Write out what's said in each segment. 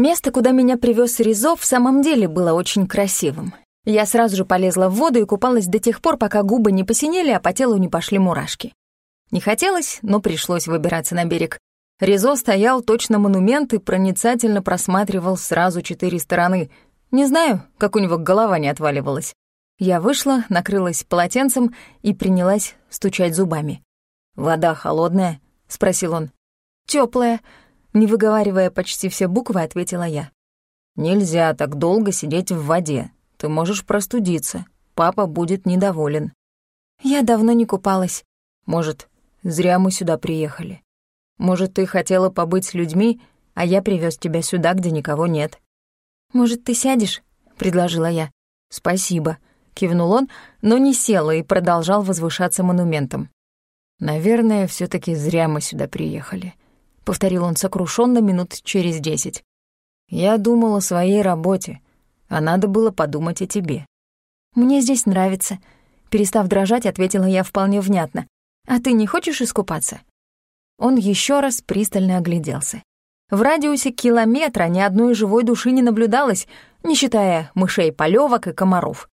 Место, куда меня привез Ризо, в самом деле было очень красивым. Я сразу же полезла в воду и купалась до тех пор, пока губы не посинели, а по телу не пошли мурашки. Не хотелось, но пришлось выбираться на берег. Ризо стоял точно монумент и проницательно просматривал сразу четыре стороны. Не знаю, как у него голова не отваливалась. Я вышла, накрылась полотенцем и принялась стучать зубами. «Вода холодная?» — спросил он. Теплая, не выговаривая почти все буквы, ответила я. «Нельзя так долго сидеть в воде. Ты можешь простудиться. Папа будет недоволен». «Я давно не купалась». «Может, зря мы сюда приехали. Может, ты хотела побыть с людьми, а я привез тебя сюда, где никого нет». «Может, ты сядешь?» — предложила я. «Спасибо», — кивнул он, но не сел и продолжал возвышаться монументом. «Наверное, все таки зря мы сюда приехали», — повторил он сокрушенно минут через десять. «Я думал о своей работе, а надо было подумать о тебе». «Мне здесь нравится», — перестав дрожать, ответила я вполне внятно. «А ты не хочешь искупаться?» Он еще раз пристально огляделся. В радиусе километра ни одной живой души не наблюдалось, не считая мышей полевок и комаров.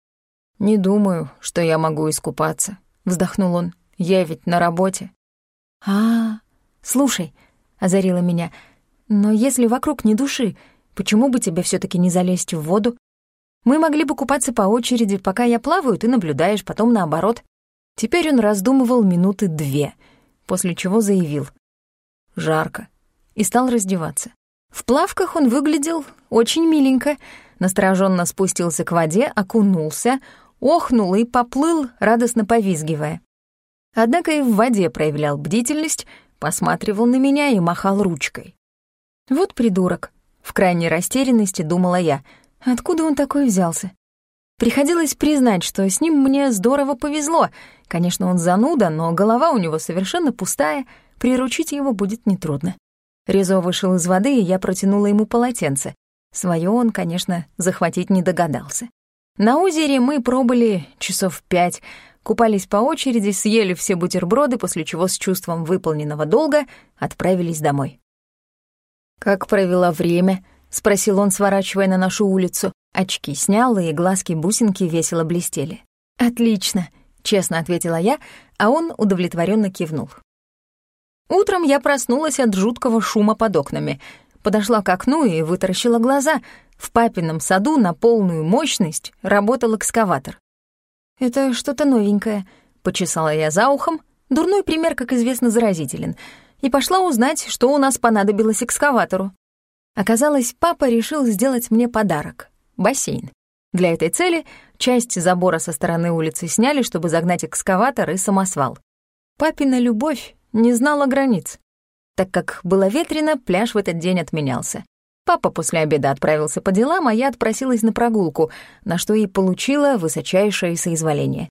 «Не думаю, что я могу искупаться», — вздохнул он. «Я ведь на работе». А, -а, слушай», — озарила меня, «но если вокруг не души, почему бы тебе все таки не залезть в воду? Мы могли бы купаться по очереди, пока я плаваю, ты наблюдаешь, потом наоборот». Теперь он раздумывал минуты две — после чего заявил «Жарко» и стал раздеваться. В плавках он выглядел очень миленько, настороженно спустился к воде, окунулся, охнул и поплыл, радостно повизгивая. Однако и в воде проявлял бдительность, посматривал на меня и махал ручкой. «Вот придурок», — в крайней растерянности думала я, откуда он такой взялся. Приходилось признать, что с ним мне здорово повезло. Конечно, он зануда, но голова у него совершенно пустая, приручить его будет нетрудно. Резо вышел из воды, и я протянула ему полотенце. Своё он, конечно, захватить не догадался. На озере мы пробыли часов пять, купались по очереди, съели все бутерброды, после чего с чувством выполненного долга отправились домой. «Как провела время?» — спросил он, сворачивая на нашу улицу. Очки снял, и глазки-бусинки весело блестели. «Отлично», — честно ответила я, а он удовлетворенно кивнул. Утром я проснулась от жуткого шума под окнами, подошла к окну и вытаращила глаза. В папином саду на полную мощность работал экскаватор. «Это что-то новенькое», — почесала я за ухом. Дурной пример, как известно, заразителен. И пошла узнать, что у нас понадобилось экскаватору. Оказалось, папа решил сделать мне подарок бассейн. Для этой цели часть забора со стороны улицы сняли, чтобы загнать экскаватор и самосвал. Папина любовь не знала границ. Так как было ветрено, пляж в этот день отменялся. Папа после обеда отправился по делам, а я отпросилась на прогулку, на что и получила высочайшее соизволение.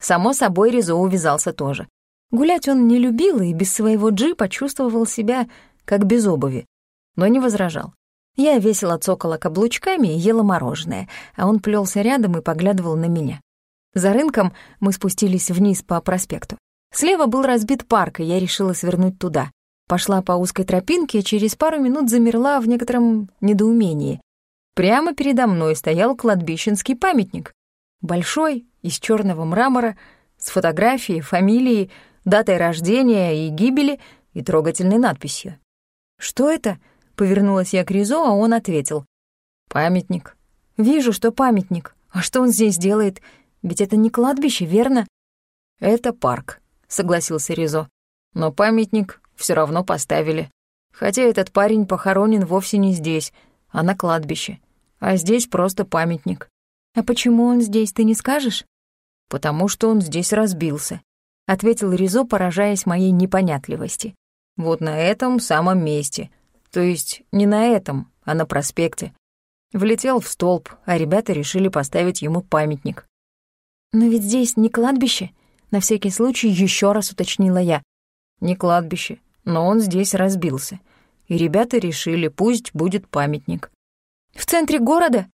Само собой, Ризо увязался тоже. Гулять он не любил и без своего джипа чувствовал себя как без обуви, но не возражал. Я весело цокала каблучками и ела мороженое, а он плелся рядом и поглядывал на меня. За рынком мы спустились вниз по проспекту. Слева был разбит парк, и я решила свернуть туда. Пошла по узкой тропинке через пару минут замерла в некотором недоумении. Прямо передо мной стоял кладбищенский памятник. Большой, из черного мрамора, с фотографией, фамилией, датой рождения и гибели и трогательной надписью. «Что это?» Повернулась я к Ризо, а он ответил. «Памятник». «Вижу, что памятник. А что он здесь делает? Ведь это не кладбище, верно?» «Это парк», — согласился Ризо. «Но памятник все равно поставили. Хотя этот парень похоронен вовсе не здесь, а на кладбище. А здесь просто памятник». «А почему он здесь, ты не скажешь?» «Потому что он здесь разбился», — ответил Ризо, поражаясь моей непонятливости. «Вот на этом самом месте, то есть не на этом, а на проспекте. Влетел в столб, а ребята решили поставить ему памятник. «Но ведь здесь не кладбище», — на всякий случай еще раз уточнила я. «Не кладбище, но он здесь разбился. И ребята решили, пусть будет памятник». «В центре города?»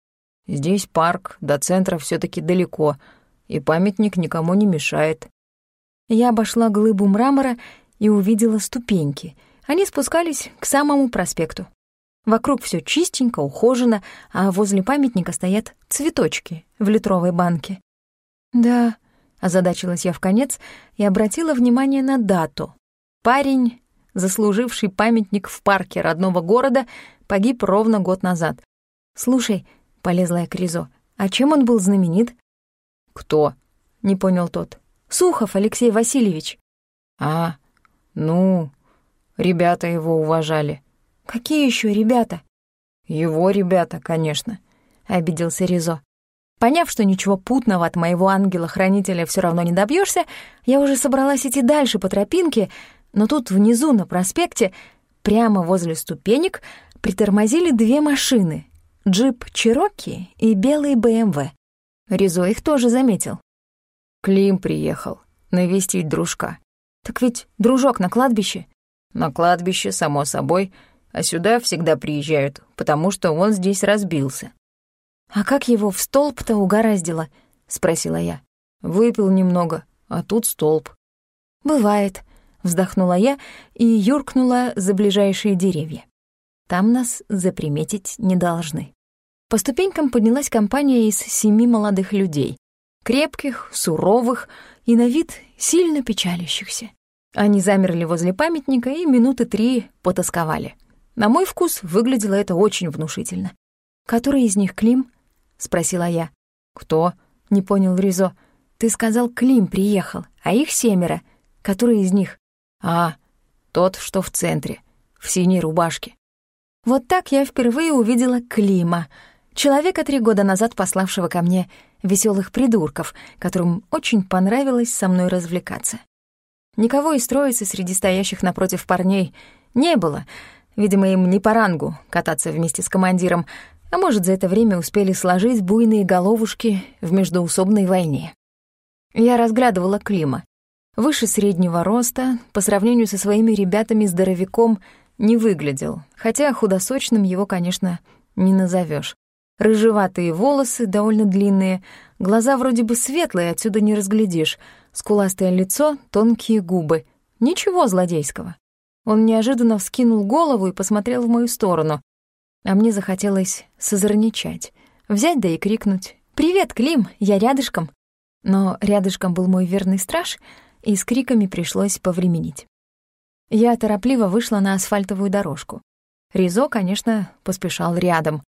«Здесь парк, до центра все таки далеко, и памятник никому не мешает». Я обошла глыбу мрамора и увидела ступеньки — они спускались к самому проспекту. Вокруг все чистенько, ухожено, а возле памятника стоят цветочки в литровой банке. «Да», — озадачилась я в конец и обратила внимание на дату. Парень, заслуживший памятник в парке родного города, погиб ровно год назад. «Слушай», — полезла я к Ризо, — «а чем он был знаменит?» «Кто?» — не понял тот. «Сухов Алексей Васильевич». «А, ну, ребята его уважали». «Какие еще ребята?» «Его ребята, конечно», — обиделся Ризо. Поняв, что ничего путного от моего ангела-хранителя все равно не добьешься, я уже собралась идти дальше по тропинке, но тут внизу на проспекте, прямо возле ступенек, притормозили две машины — джип Чироки и белый БМВ. Ризо их тоже заметил. Клим приехал навестить дружка. Так ведь дружок на кладбище. На кладбище, само собой, а сюда всегда приезжают, потому что он здесь разбился. «А как его в столб-то угораздило?» — спросила я. «Выпил немного, а тут столб». «Бывает», — вздохнула я и юркнула за ближайшие деревья. Там нас заприметить не должны. По ступенькам поднялась компания из семи молодых людей. Крепких, суровых и на вид сильно печалящихся. Они замерли возле памятника и минуты три потасковали. На мой вкус выглядело это очень внушительно. «Который из них Клим?» — спросила я. «Кто?» — не понял Ризо. «Ты сказал, Клим приехал, а их семеро. Который из них?» «А, тот, что в центре, в синей рубашке». Вот так я впервые увидела Клима, человека три года назад пославшего ко мне веселых придурков, которым очень понравилось со мной развлекаться. Никого из троицы среди стоящих напротив парней не было. Видимо, им не по рангу кататься вместе с командиром, а может, за это время успели сложить буйные головушки в междоусобной войне. Я разглядывала Клима. Выше среднего роста, по сравнению со своими ребятами-здоровяком, не выглядел, хотя худосочным его, конечно, не назовешь. Рыжеватые волосы, довольно длинные, глаза вроде бы светлые, отсюда не разглядишь, скуластое лицо, тонкие губы. Ничего злодейского. Он неожиданно вскинул голову и посмотрел в мою сторону, а мне захотелось созорничать, взять да и крикнуть «Привет, Клим, я рядышком!» Но рядышком был мой верный страж, и с криками пришлось повременить. Я торопливо вышла на асфальтовую дорожку. Ризо, конечно, поспешал рядом.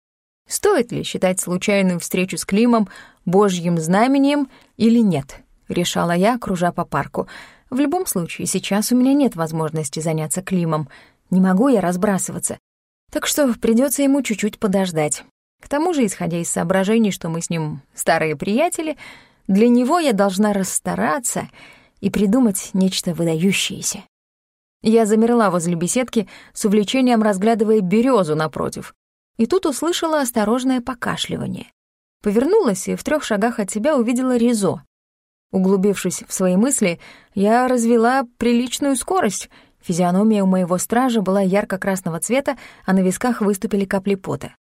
Стоит ли считать случайную встречу с Климом божьим знамением или нет, решала я, кружа по парку. В любом случае, сейчас у меня нет возможности заняться Климом. Не могу я разбрасываться. Так что придется ему чуть-чуть подождать. К тому же, исходя из соображений, что мы с ним старые приятели, для него я должна расстараться и придумать нечто выдающееся. Я замерла возле беседки, с увлечением разглядывая березу напротив, и тут услышала осторожное покашливание. Повернулась и в трех шагах от себя увидела Ризо. Углубившись в свои мысли, я развела приличную скорость. Физиономия у моего стража была ярко-красного цвета, а на висках выступили капли пота.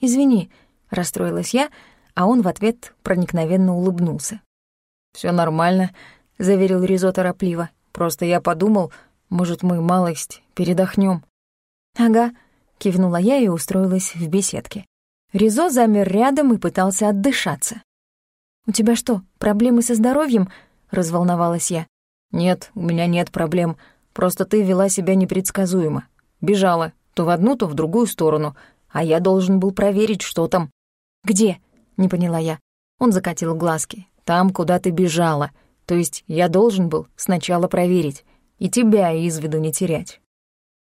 «Извини», — расстроилась я, а он в ответ проникновенно улыбнулся. Все нормально», — заверил Ризо торопливо. «Просто я подумал, может, мы малость передохнем. «Ага», кивнула я и устроилась в беседке. Ризо замер рядом и пытался отдышаться. «У тебя что, проблемы со здоровьем?» — разволновалась я. «Нет, у меня нет проблем. Просто ты вела себя непредсказуемо. Бежала то в одну, то в другую сторону, а я должен был проверить, что там». «Где?» — не поняла я. Он закатил глазки. «Там, куда ты бежала. То есть я должен был сначала проверить и тебя из виду не терять.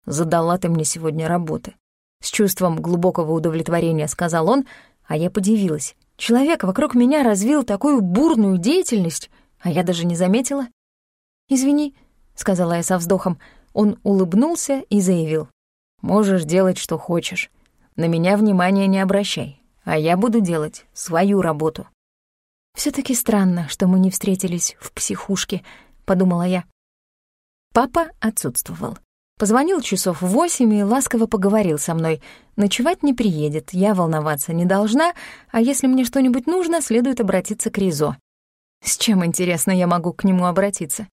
Задала ты мне сегодня работы. С чувством глубокого удовлетворения сказал он, а я подивилась. Человек вокруг меня развил такую бурную деятельность, а я даже не заметила. «Извини», — сказала я со вздохом. Он улыбнулся и заявил. «Можешь делать, что хочешь. На меня внимания не обращай, а я буду делать свою работу». Все таки странно, что мы не встретились в психушке», — подумала я. Папа отсутствовал. Позвонил часов в восемь и ласково поговорил со мной. Ночевать не приедет, я волноваться не должна, а если мне что-нибудь нужно, следует обратиться к Ризо. С чем, интересно, я могу к нему обратиться?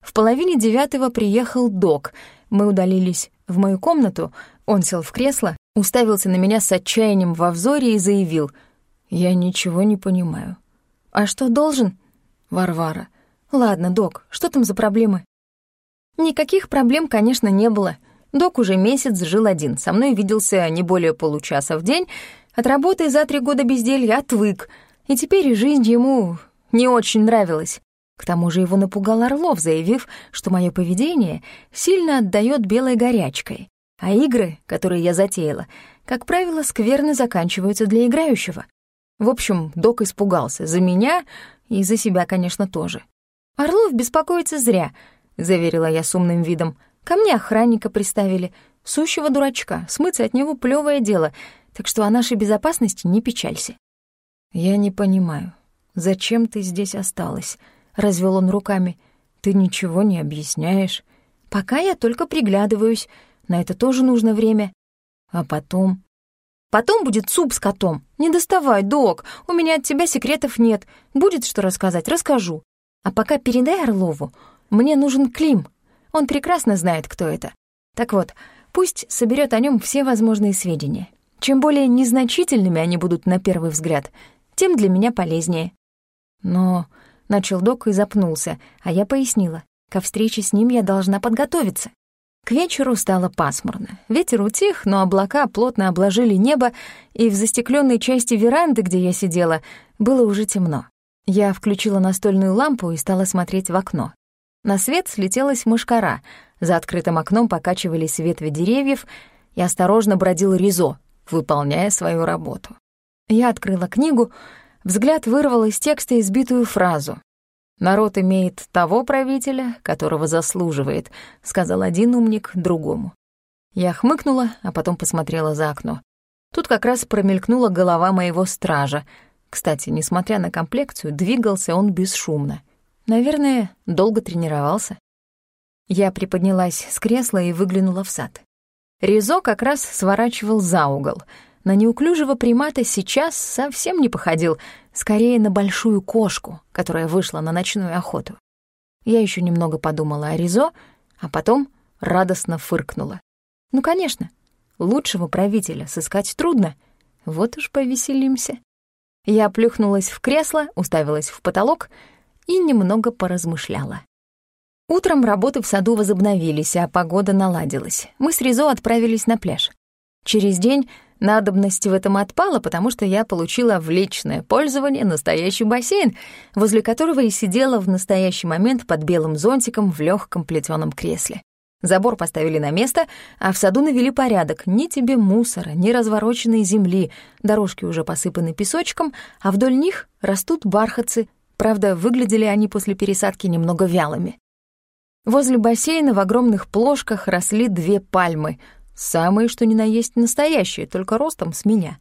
В половине девятого приехал док. Мы удалились в мою комнату, он сел в кресло, уставился на меня с отчаянием во взоре и заявил. «Я ничего не понимаю». «А что должен?» «Варвара». «Ладно, док, что там за проблемы?» Никаких проблем, конечно, не было. Док уже месяц жил один, со мной виделся не более получаса в день, от работы за три года безделья отвык, и теперь жизнь ему не очень нравилась. К тому же его напугал Орлов, заявив, что мое поведение сильно отдает белой горячкой, а игры, которые я затеяла, как правило, скверно заканчиваются для играющего. В общем, док испугался за меня и за себя, конечно, тоже. Орлов беспокоится зря, заверила я с умным видом. Ко мне охранника приставили, сущего дурачка, смыться от него плевое дело, так что о нашей безопасности не печалься. Я не понимаю, зачем ты здесь осталась? развел он руками. Ты ничего не объясняешь. Пока я только приглядываюсь. На это тоже нужно время. А потом... Потом будет суп с котом. Не доставай, док, у меня от тебя секретов нет. Будет что рассказать, расскажу. А пока передай Орлову, мне нужен Клим. Он прекрасно знает, кто это. Так вот, пусть соберет о нем все возможные сведения. Чем более незначительными они будут на первый взгляд, тем для меня полезнее. Но начал док и запнулся, а я пояснила. Ко встрече с ним я должна подготовиться. К вечеру стало пасмурно. Ветер утих, но облака плотно обложили небо, и в застекленной части веранды, где я сидела, было уже темно. Я включила настольную лампу и стала смотреть в окно. На свет слетелась мышкара, за открытым окном покачивались ветви деревьев, и осторожно бродил Ризо, выполняя свою работу. Я открыла книгу, взгляд вырвал из текста избитую фразу. «Народ имеет того правителя, которого заслуживает», — сказал один умник другому. Я хмыкнула, а потом посмотрела за окно. Тут как раз промелькнула голова моего стража. Кстати, несмотря на комплекцию, двигался он бесшумно. Наверное, долго тренировался. Я приподнялась с кресла и выглянула в сад. Ризо как раз сворачивал за угол. На неуклюжего примата сейчас совсем не походил, скорее на большую кошку, которая вышла на ночную охоту. Я еще немного подумала о Ризо, а потом радостно фыркнула. Ну, конечно, лучшего правителя сыскать трудно. Вот уж повеселимся. Я плюхнулась в кресло, уставилась в потолок и немного поразмышляла. Утром работы в саду возобновились, а погода наладилась. Мы с Ризо отправились на пляж. Через день Надобность в этом отпала, потому что я получила в личное пользование настоящий бассейн, возле которого и сидела в настоящий момент под белым зонтиком в легком плетеном кресле. Забор поставили на место, а в саду навели порядок. Ни тебе мусора, ни развороченной земли. Дорожки уже посыпаны песочком, а вдоль них растут бархатцы. Правда, выглядели они после пересадки немного вялыми. Возле бассейна в огромных плошках росли две пальмы — Самые, что ни на есть, настоящие, только ростом с меня.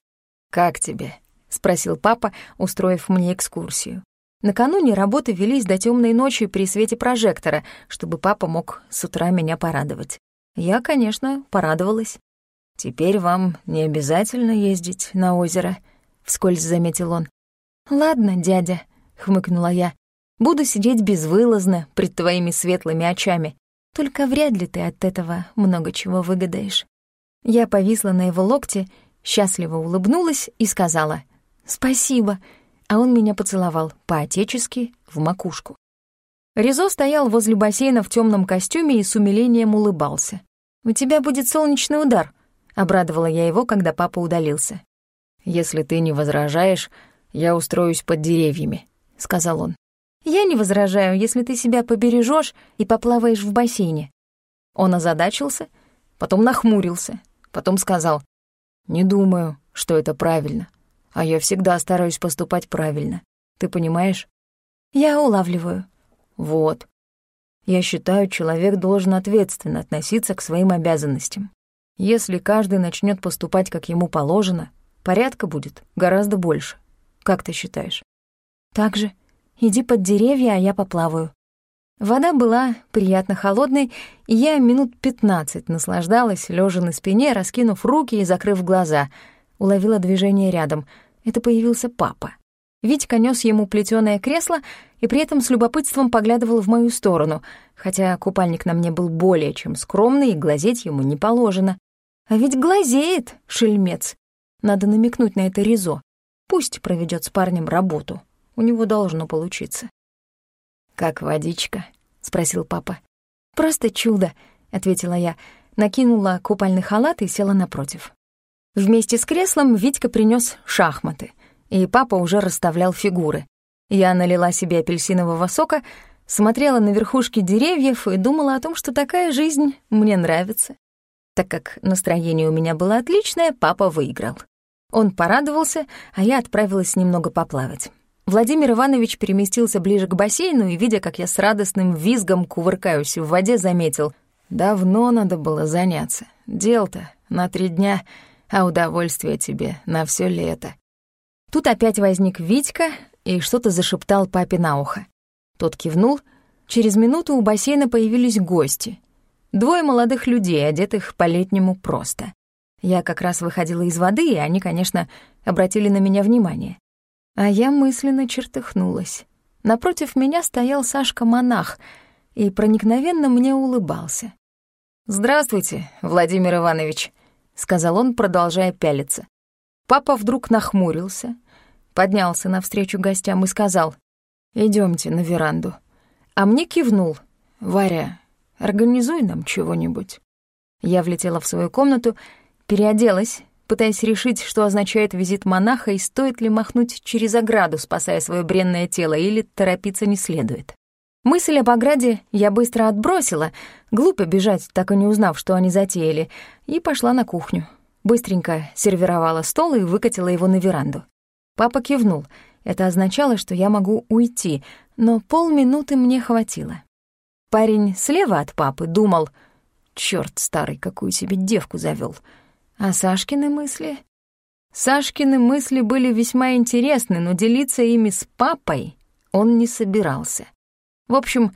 «Как тебе?» — спросил папа, устроив мне экскурсию. Накануне работы велись до темной ночи при свете прожектора, чтобы папа мог с утра меня порадовать. Я, конечно, порадовалась. «Теперь вам не обязательно ездить на озеро», — вскользь заметил он. «Ладно, дядя», — хмыкнула я. «Буду сидеть безвылазно пред твоими светлыми очами. Только вряд ли ты от этого много чего выгадаешь». Я повисла на его локте, счастливо улыбнулась и сказала «Спасибо», а он меня поцеловал по-отечески в макушку. Ризо стоял возле бассейна в темном костюме и с умилением улыбался. «У тебя будет солнечный удар», — обрадовала я его, когда папа удалился. «Если ты не возражаешь, я устроюсь под деревьями», — сказал он. «Я не возражаю, если ты себя побережешь и поплаваешь в бассейне». Он озадачился, потом нахмурился, потом сказал, «Не думаю, что это правильно, а я всегда стараюсь поступать правильно. Ты понимаешь?» «Я улавливаю». «Вот. Я считаю, человек должен ответственно относиться к своим обязанностям. Если каждый начнет поступать, как ему положено, порядка будет гораздо больше. Как ты считаешь?» «Так же», Иди под деревья, а я поплаваю». Вода была приятно холодной, и я минут пятнадцать наслаждалась, лежа на спине, раскинув руки и закрыв глаза. Уловила движение рядом. Это появился папа. Витька нёс ему плетёное кресло и при этом с любопытством поглядывал в мою сторону, хотя купальник на мне был более чем скромный, и глазеть ему не положено. А ведь глазеет, шельмец. Надо намекнуть на это Ризо. Пусть проведет с парнем работу. У него должно получиться. «Как водичка?» — спросил папа. «Просто чудо», — ответила я, накинула купальный халат и села напротив. Вместе с креслом Витька принес шахматы, и папа уже расставлял фигуры. Я налила себе апельсинового сока, смотрела на верхушки деревьев и думала о том, что такая жизнь мне нравится. Так как настроение у меня было отличное, папа выиграл. Он порадовался, а я отправилась немного поплавать. Владимир Иванович переместился ближе к бассейну и, видя, как я с радостным визгом кувыркаюсь в воде, заметил. «Давно надо было заняться. Дел-то на три дня, а удовольствие тебе на все лето». Тут опять возник Витька и что-то зашептал папе на ухо. Тот кивнул. Через минуту у бассейна появились гости. Двое молодых людей, одетых по-летнему просто. Я как раз выходила из воды, и они, конечно, обратили на меня внимание. А я мысленно чертыхнулась. Напротив меня стоял Сашка-монах и проникновенно мне улыбался. «Здравствуйте, Владимир Иванович», — сказал он, продолжая пялиться. Папа вдруг нахмурился, поднялся навстречу гостям и сказал, «Идёмте на веранду». А мне кивнул, «Варя, организуй нам чего-нибудь». Я влетела в свою комнату, переоделась, пытаясь решить, что означает визит монаха и стоит ли махнуть через ограду, спасая свое бренное тело, или торопиться не следует. Мысль об ограде я быстро отбросила, глупо бежать, так и не узнав, что они затеяли, и пошла на кухню. Быстренько сервировала стол и выкатила его на веранду. Папа кивнул. Это означало, что я могу уйти, но полминуты мне хватило. Парень слева от папы думал, «Чёрт старый, какую себе девку завёл. А Сашкины мысли? Сашкины мысли были весьма интересны, но делиться ими с папой он не собирался. В общем,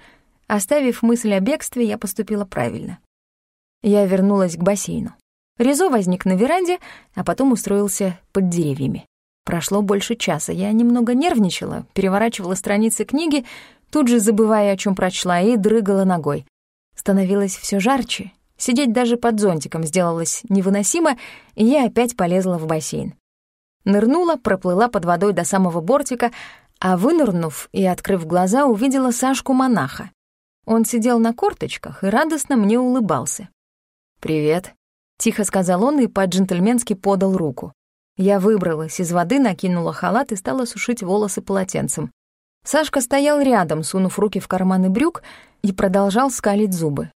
оставив мысль о бегстве, я поступила правильно. Я вернулась к бассейну. Резо возник на веранде, а потом устроился под деревьями. Прошло больше часа, я немного нервничала, переворачивала страницы книги, тут же забывая, о чем прочла, и дрыгала ногой. Становилось все жарче, Сидеть даже под зонтиком сделалось невыносимо, и я опять полезла в бассейн. Нырнула, проплыла под водой до самого бортика, а вынырнув и открыв глаза, увидела Сашку-монаха. Он сидел на корточках и радостно мне улыбался. «Привет», — тихо сказал он и по-джентльменски подал руку. Я выбралась из воды, накинула халат и стала сушить волосы полотенцем. Сашка стоял рядом, сунув руки в карманы брюк, и продолжал скалить зубы.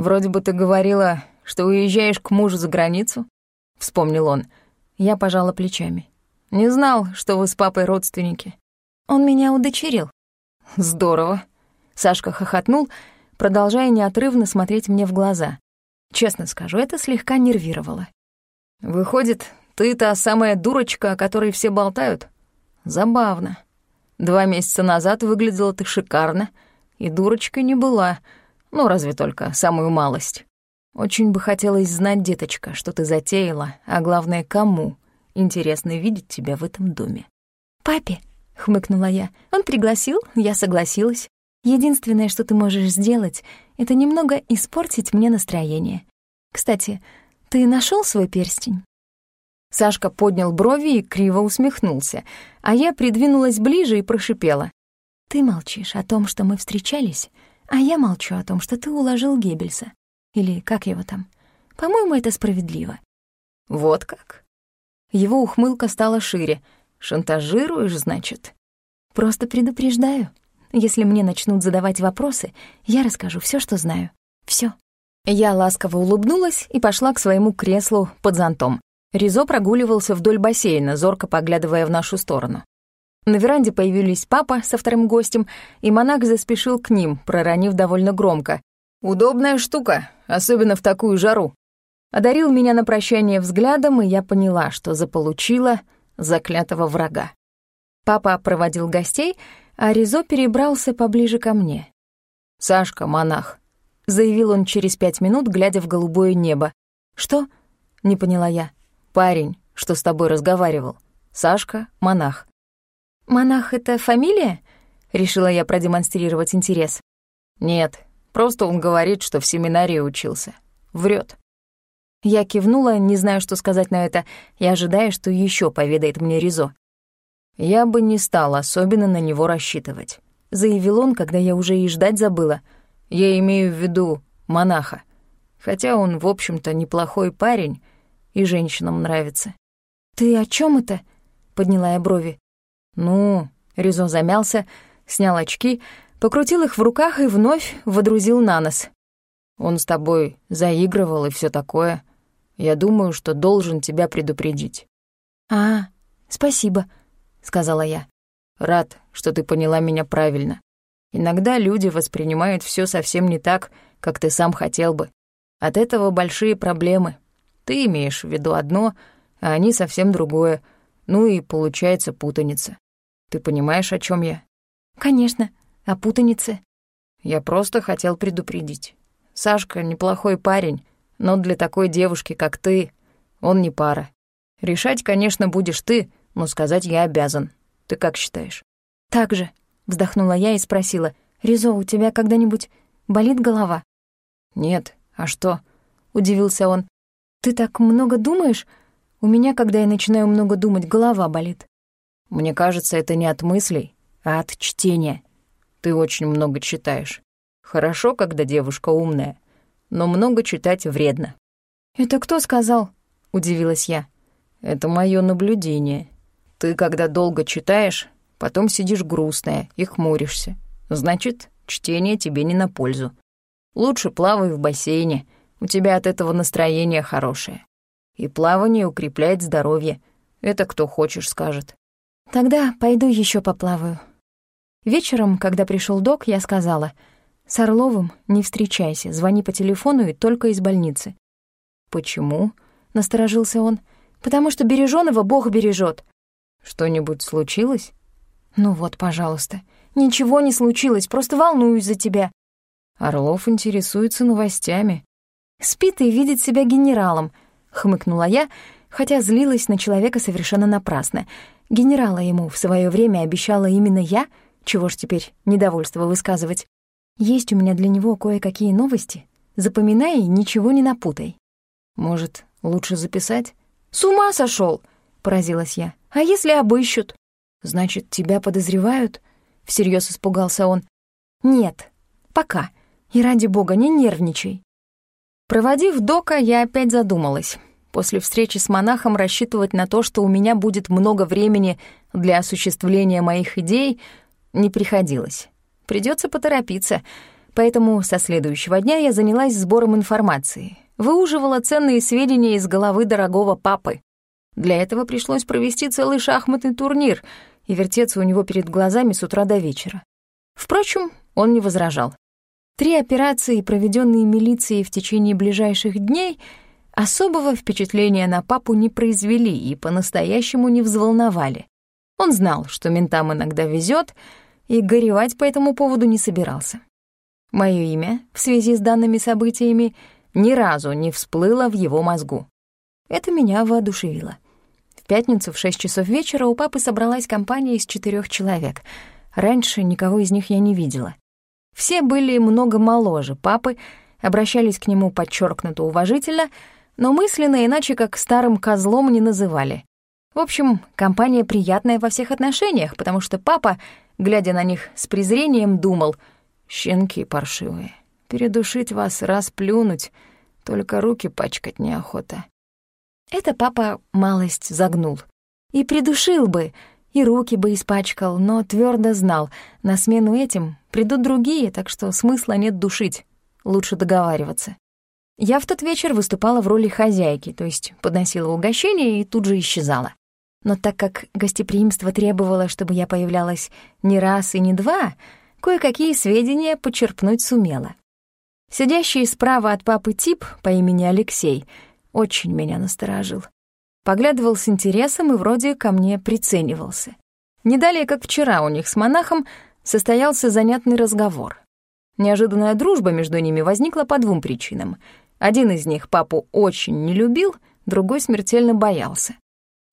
«Вроде бы ты говорила, что уезжаешь к мужу за границу», — вспомнил он. Я пожала плечами. «Не знал, что вы с папой родственники». «Он меня удочерил». «Здорово». Сашка хохотнул, продолжая неотрывно смотреть мне в глаза. Честно скажу, это слегка нервировало. «Выходит, ты та самая дурочка, о которой все болтают? Забавно. Два месяца назад выглядела ты шикарно, и дурочкой не была, ну, разве только самую малость. Очень бы хотелось знать, деточка, что ты затеяла, а главное, кому. Интересно видеть тебя в этом доме. «Папе», — хмыкнула я, — «он пригласил, я согласилась. Единственное, что ты можешь сделать, это немного испортить мне настроение. Кстати, ты нашел свой перстень?» Сашка поднял брови и криво усмехнулся, а я придвинулась ближе и прошипела. «Ты молчишь о том, что мы встречались, а я молчу о том, что ты уложил Геббельса. Или как его там? По-моему, это справедливо. Вот как? Его ухмылка стала шире. Шантажируешь, значит? Просто предупреждаю. Если мне начнут задавать вопросы, я расскажу все, что знаю. Все. Я ласково улыбнулась и пошла к своему креслу под зонтом. Ризо прогуливался вдоль бассейна, зорко поглядывая в нашу сторону. На веранде появились папа со вторым гостем, и монах заспешил к ним, проронив довольно громко. «Удобная штука, особенно в такую жару». Одарил меня на прощание взглядом, и я поняла, что заполучила заклятого врага. Папа проводил гостей, а Ризо перебрался поближе ко мне. «Сашка, монах», — заявил он через пять минут, глядя в голубое небо. «Что?» — не поняла я. «Парень, что с тобой разговаривал. Сашка, монах. «Монах — это фамилия?» — решила я продемонстрировать интерес. «Нет, просто он говорит, что в семинарии учился. Врет. Я кивнула, не знаю, что сказать на это, и ожидая, что еще поведает мне Ризо. «Я бы не стал особенно на него рассчитывать», — заявил он, когда я уже и ждать забыла. «Я имею в виду монаха. Хотя он, в общем-то, неплохой парень, и женщинам нравится». «Ты о чем это?» — подняла я брови. «Ну...» — Ризо замялся, снял очки, покрутил их в руках и вновь водрузил на нос. «Он с тобой заигрывал и все такое. Я думаю, что должен тебя предупредить». «А, спасибо», — сказала я. «Рад, что ты поняла меня правильно. Иногда люди воспринимают все совсем не так, как ты сам хотел бы. От этого большие проблемы. Ты имеешь в виду одно, а они совсем другое. Ну и получается путаница. Ты понимаешь, о чем я?» «Конечно, о путанице». «Я просто хотел предупредить. Сашка неплохой парень, но для такой девушки, как ты, он не пара. Решать, конечно, будешь ты, но сказать я обязан. Ты как считаешь?» «Так же», — вздохнула я и спросила. «Ризо, у тебя когда-нибудь болит голова?» «Нет. А что?» — удивился он. «Ты так много думаешь? У меня, когда я начинаю много думать, голова болит». «Мне кажется, это не от мыслей, а от чтения. Ты очень много читаешь. Хорошо, когда девушка умная но много читать вредно». «Это кто сказал?» — удивилась я. «Это мое наблюдение. Ты, когда долго читаешь, потом сидишь грустная и хмуришься. Значит, чтение тебе не на пользу. Лучше плавай в бассейне, у тебя от этого настроение хорошее. И плавание укрепляет здоровье. Это кто хочешь скажет». «Тогда пойду еще поплаваю». Вечером, когда пришел док, я сказала — с Орловым не встречайся, звони по телефону и только из больницы. Почему? Насторожился он. Потому что бережёного Бог бережет. Что-нибудь случилось? Ну вот, пожалуйста. Ничего не случилось, просто волнуюсь за тебя. Орлов интересуется новостями. Спит и видит себя генералом, хмыкнула я, хотя злилась на человека совершенно напрасно. Генерала ему в свое время обещала именно я, чего ж теперь недовольство высказывать. Есть у меня для него кое-какие новости. Запоминай и ничего не напутай. Может, лучше записать? С ума сошел! поразилась я. А если обыщут? Значит, тебя подозревают? Всерьез испугался он. Нет, пока. И ради бога, не нервничай. Проводив Дока, я опять задумалась. После встречи с монахом рассчитывать на то, что у меня будет много времени для осуществления моих идей, не приходилось. Придется поторопиться. Поэтому со следующего дня я занялась сбором информации. Выуживала ценные сведения из головы дорогого папы. Для этого пришлось провести целый шахматный турнир и вертеться у него перед глазами с утра до вечера. Впрочем, он не возражал. Три операции, проведенные милицией в течение ближайших дней, особого впечатления на папу не произвели и по-настоящему не взволновали. Он знал, что ментам иногда везет, и горевать по этому поводу не собирался. Моё имя в связи с данными событиями ни разу не всплыло в его мозгу. Это меня воодушевило. В пятницу в шесть часов вечера у папы собралась компания из четырех человек. Раньше никого из них я не видела. Все были много моложе папы, обращались к нему подчеркнуто уважительно, но мысленно иначе как старым козлом не называли. В общем, компания приятная во всех отношениях, потому что папа глядя на них с презрением, думал, «Щенки паршивые, передушить вас, раз плюнуть, только руки пачкать неохота». Это папа малость загнул. И придушил бы, и руки бы испачкал, но твердо знал, на смену этим придут другие, так что смысла нет душить, лучше договариваться. Я в тот вечер выступала в роли хозяйки, то есть подносила угощение и тут же исчезала. Но так как гостеприимство требовало, чтобы я появлялась не раз и не два, кое-какие сведения почерпнуть сумела. Сидящий справа от папы тип по имени Алексей очень меня насторожил. Поглядывал с интересом и вроде ко мне приценивался. Не далее, как вчера у них с монахом состоялся занятный разговор. Неожиданная дружба между ними возникла по двум причинам. Один из них папу очень не любил, другой смертельно боялся.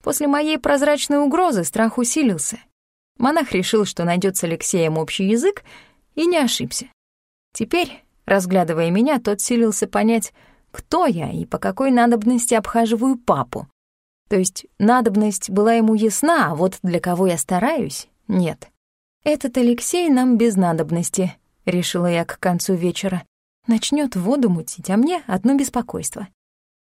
После моей прозрачной угрозы страх усилился. Монах решил, что найдет с Алексеем общий язык, и не ошибся. Теперь, разглядывая меня, тот силился понять, кто я и по какой надобности обхаживаю папу. То есть надобность была ему ясна, а вот для кого я стараюсь — нет. Этот Алексей нам без надобности, — решила я к концу вечера. Начнет воду мутить, а мне одно беспокойство.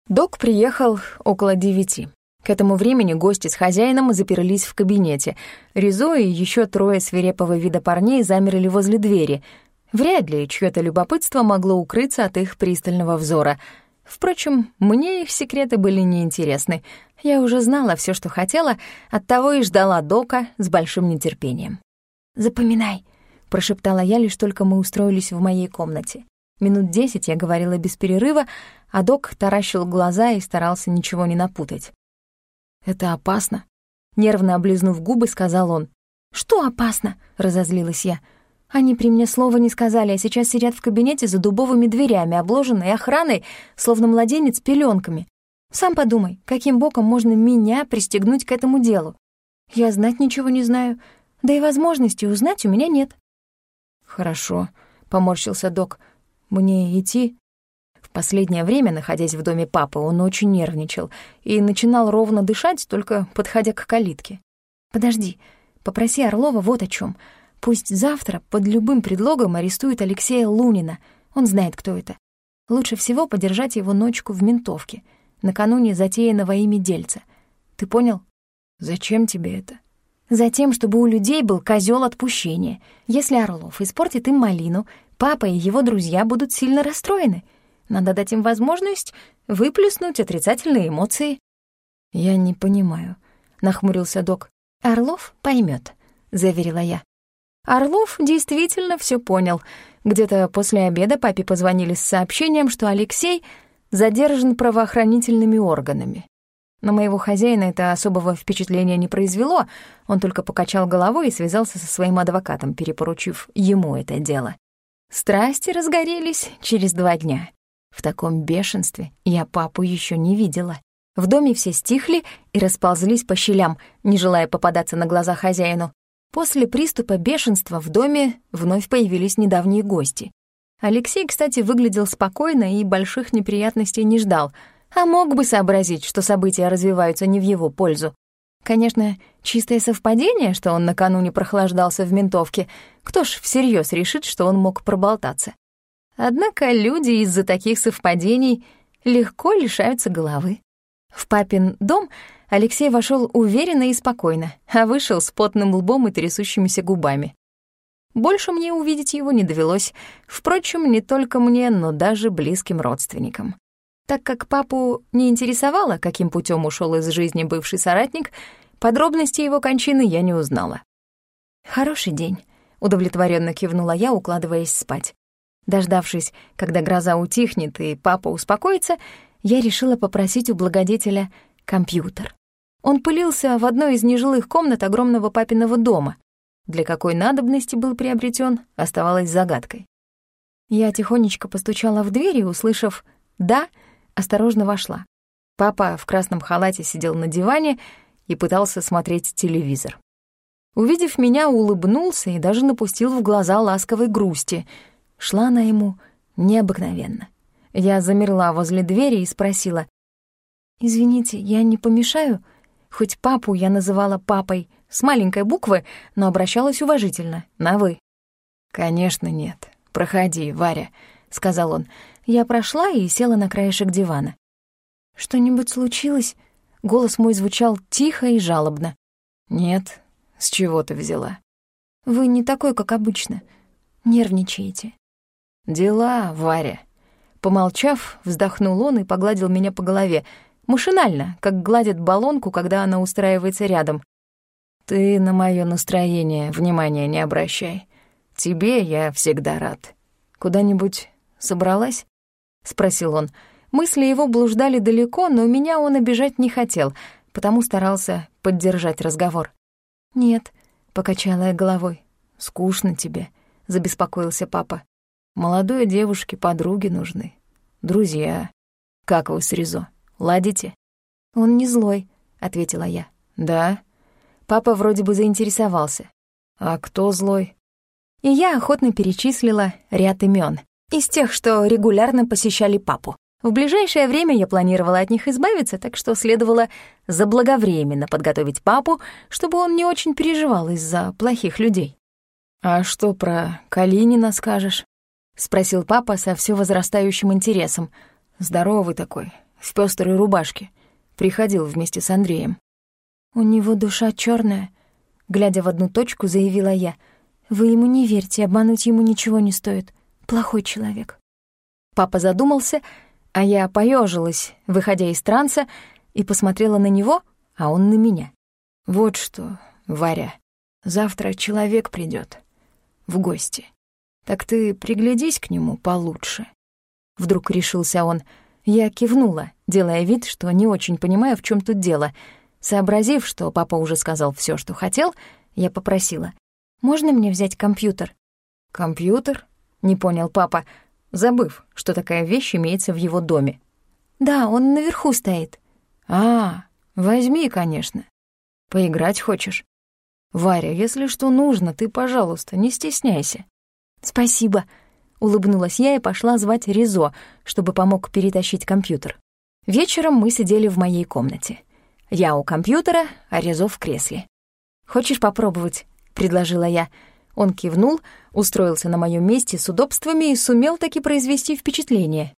Док приехал около девяти. К этому времени гости с хозяином заперлись в кабинете. Ризо и еще трое свирепого вида парней замерли возле двери. Вряд ли чьё-то любопытство могло укрыться от их пристального взора. Впрочем, мне их секреты были неинтересны. Я уже знала все, что хотела, оттого и ждала Дока с большим нетерпением. «Запоминай», — прошептала я, лишь только мы устроились в моей комнате. Минут десять я говорила без перерыва, а док таращил глаза и старался ничего не напутать. «Это опасно», — нервно облизнув губы, сказал он. «Что опасно?» — разозлилась я. «Они при мне слова не сказали, а сейчас сидят в кабинете за дубовыми дверями, обложенной охраной, словно младенец пеленками. Сам подумай, каким боком можно меня пристегнуть к этому делу? Я знать ничего не знаю, да и возможности узнать у меня нет». «Хорошо», — поморщился док. «Мне идти?» В последнее время, находясь в доме папы, он очень нервничал и начинал ровно дышать, только подходя к калитке. «Подожди, попроси Орлова вот о чем. Пусть завтра под любым предлогом арестуют Алексея Лунина. Он знает, кто это. Лучше всего подержать его ночку в ментовке, накануне затеянного ими дельца. Ты понял? Зачем тебе это? Затем, чтобы у людей был козел отпущения. Если Орлов испортит им малину, папа и его друзья будут сильно расстроены — надо дать им возможность выплеснуть отрицательные эмоции. «Я не понимаю», — нахмурился док. «Орлов поймет, заверила я. Орлов действительно все понял. Где-то после обеда папе позвонили с сообщением, что Алексей задержан правоохранительными органами. На моего хозяина это особого впечатления не произвело, он только покачал головой и связался со своим адвокатом, перепоручив ему это дело. Страсти разгорелись через два дня. В таком бешенстве я папу еще не видела. В доме все стихли и расползлись по щелям, не желая попадаться на глаза хозяину. После приступа бешенства в доме вновь появились недавние гости. Алексей, кстати, выглядел спокойно и больших неприятностей не ждал, а мог бы сообразить, что события развиваются не в его пользу. Конечно, чистое совпадение, что он накануне прохлаждался в ментовке. Кто ж всерьез решит, что он мог проболтаться? Однако люди из-за таких совпадений легко лишаются головы. В папин дом Алексей вошел уверенно и спокойно, а вышел с потным лбом и трясущимися губами. Больше мне увидеть его не довелось, впрочем, не только мне, но даже близким родственникам. Так как папу не интересовало, каким путем ушел из жизни бывший соратник, подробности его кончины я не узнала. «Хороший день», — удовлетворенно кивнула я, укладываясь спать. Дождавшись, когда гроза утихнет и папа успокоится, я решила попросить у благодетеля компьютер. Он пылился в одной из нежилых комнат огромного папиного дома. Для какой надобности был приобретен, оставалось загадкой. Я тихонечко постучала в дверь и, услышав «да», осторожно вошла. Папа в красном халате сидел на диване и пытался смотреть телевизор. Увидев меня, улыбнулся и даже напустил в глаза ласковой грусти — Шла она ему необыкновенно. Я замерла возле двери и спросила. «Извините, я не помешаю? Хоть папу я называла папой с маленькой буквы, но обращалась уважительно, на «вы». «Конечно нет. Проходи, Варя», — сказал он. Я прошла и села на краешек дивана. «Что-нибудь случилось?» Голос мой звучал тихо и жалобно. «Нет. С чего ты взяла?» «Вы не такой, как обычно. Нервничаете. «Дела, Варя». Помолчав, вздохнул он и погладил меня по голове, машинально, как гладит баллонку, когда она устраивается рядом. «Ты на моё настроение внимания не обращай. Тебе я всегда рад. Куда-нибудь собралась?» — спросил он. Мысли его блуждали далеко, но меня он обижать не хотел, потому старался поддержать разговор. «Нет», — покачала я головой. «Скучно тебе», — забеспокоился папа. Молодой девушке подруги нужны, друзья. Как вы с Ризо, ладите?» «Он не злой», — ответила я. «Да?» Папа вроде бы заинтересовался. «А кто злой?» И я охотно перечислила ряд имен из тех, что регулярно посещали папу. В ближайшее время я планировала от них избавиться, так что следовало заблаговременно подготовить папу, чтобы он не очень переживал из-за плохих людей. «А что про Калинина скажешь?» — спросил папа со все возрастающим интересом. Здоровый такой, в пестрой рубашке. Приходил вместе с Андреем. «У него душа черная, глядя в одну точку, заявила я. «Вы ему не верьте, обмануть ему ничего не стоит. Плохой человек». Папа задумался, а я поежилась, выходя из транса, и посмотрела на него, а он на меня. «Вот что, Варя, завтра человек придет в гости. Так ты приглядись к нему получше». Вдруг решился он. Я кивнула, делая вид, что не очень понимаю, в чем тут дело. Сообразив, что папа уже сказал все, что хотел, я попросила. «Можно мне взять компьютер?» «Компьютер?» — не понял папа, забыв, что такая вещь имеется в его доме. «Да, он наверху стоит». «А, возьми, конечно. Поиграть хочешь?» «Варя, если что нужно, ты, пожалуйста, не стесняйся». «Спасибо», — улыбнулась я и пошла звать Ризо, чтобы помог перетащить компьютер. Вечером мы сидели в моей комнате. Я у компьютера, а Ризо в кресле. «Хочешь попробовать?» — предложила я. Он кивнул, устроился на моем месте с удобствами и сумел таки произвести впечатление.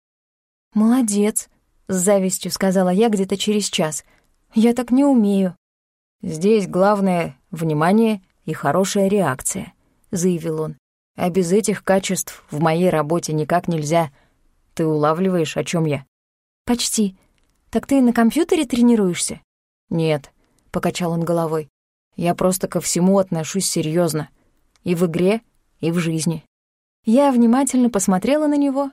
«Молодец», — с завистью сказала я где-то через час. «Я так не умею». «Здесь главное — внимание и хорошая реакция», — заявил он. «А без этих качеств в моей работе никак нельзя. Ты улавливаешь, о чем я?» «Почти. Так ты на компьютере тренируешься?» «Нет», — покачал он головой. «Я просто ко всему отношусь серьезно. И в игре, и в жизни». Я внимательно посмотрела на него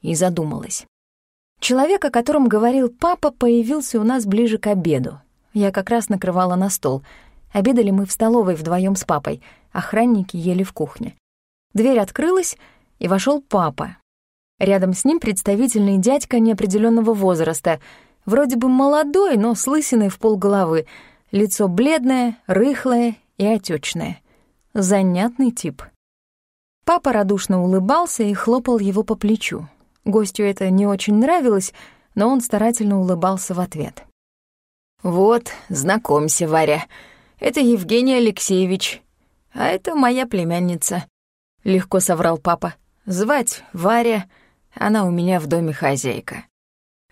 и задумалась. Человек, о котором говорил папа, появился у нас ближе к обеду. Я как раз накрывала на стол. Обедали мы в столовой вдвоем с папой, охранники ели в кухне. Дверь открылась, и вошел папа. Рядом с ним представительный дядька неопределенного возраста, вроде бы молодой, но с лысиной в полголовы, лицо бледное, рыхлое и отечное. Занятный тип. Папа радушно улыбался и хлопал его по плечу. Гостю это не очень нравилось, но он старательно улыбался в ответ. «Вот, знакомься, Варя. Это Евгений Алексеевич, а это моя племянница», — легко соврал папа. «Звать Варя, она у меня в доме хозяйка».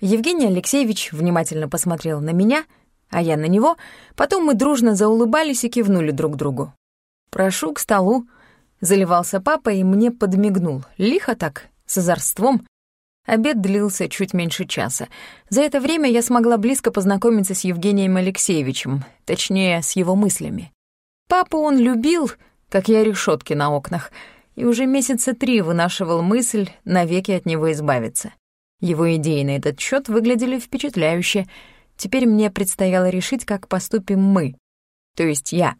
Евгений Алексеевич внимательно посмотрел на меня, а я на него, потом мы дружно заулыбались и кивнули друг другу. «Прошу к столу», — заливался папа и мне подмигнул. Лихо так, с озорством. Обед длился чуть меньше часа. За это время я смогла близко познакомиться с Евгением Алексеевичем, точнее, с его мыслями. Папу он любил, как я решетки на окнах, и уже месяца три вынашивал мысль навеки от него избавиться. Его идеи на этот счет выглядели впечатляюще. Теперь мне предстояло решить, как поступим мы, то есть я.